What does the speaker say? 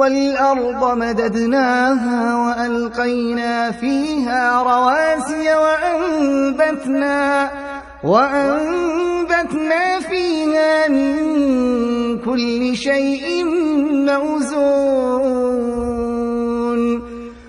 والأرض مددناها وألقينا فيها رواسي وأنبتنا, وأنبتنا فيها من كل شيء موزون